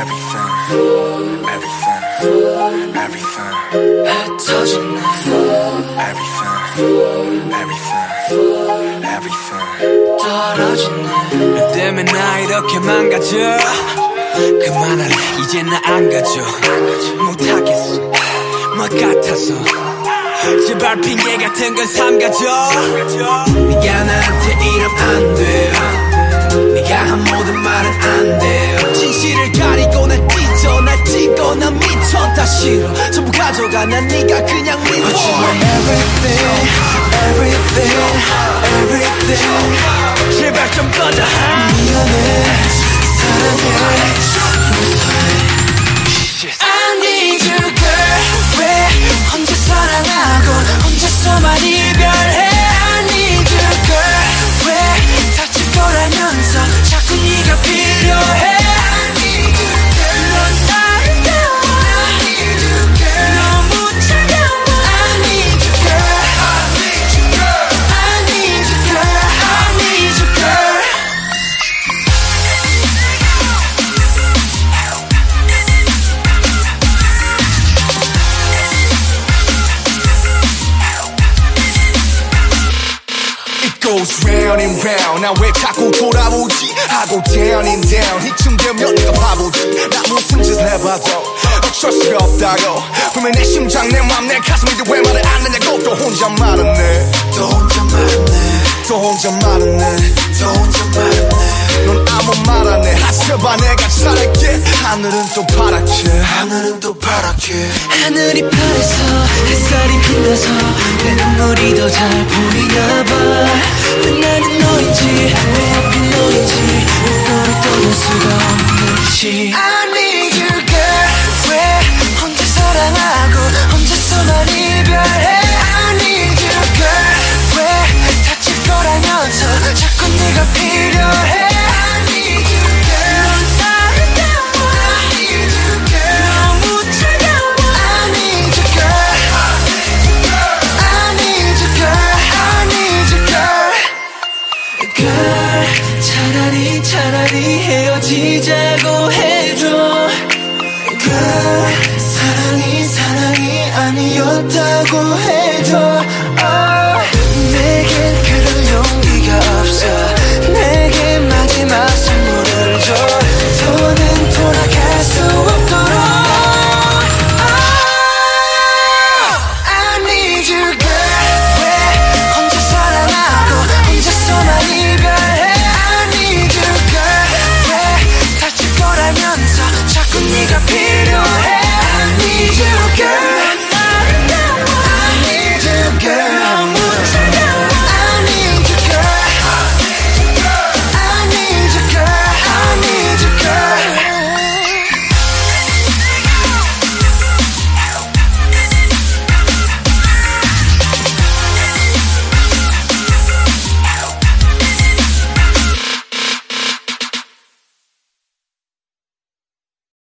Everything, everything, everything. 흩어진 내 Everything, everything, everything. 떨어진 내 때문에 나 이렇게 망가져 그만할래 이제 나 안 가져 못하겠어 뭐 같아서 제발 핑계 같은 건 삼가져 네가 나한테 이러면 안돼 네가 한 모든 말은 안돼 진실을 가리고 날 찢어 날 찍어 난 미쳐. 다 싫어 전부 가져가. 난 네가 그냥 미워 But you are everything everything everything. 제발 좀 꺼져. 미안해. 사랑해. I goes round and round. 나 왜 자꾸 돌아오지 하고 down and down. 이쯤 되면 내가 바보지 나 무슨 짓을 해봐도 어쩔 수가 없다고 분명 내 심장 내 맘 내 가슴인데 왜 말을 안 하냐고 또 혼자 말았네 또 혼자 말았네 또 혼자 말았네 하늘이 파래서 햇살이 빛나서 내 눈물이 더 잘 보이나 봐 차라리 헤어지자고 해줘 girl 사랑이 사랑이 아니었다고 해줘 oh.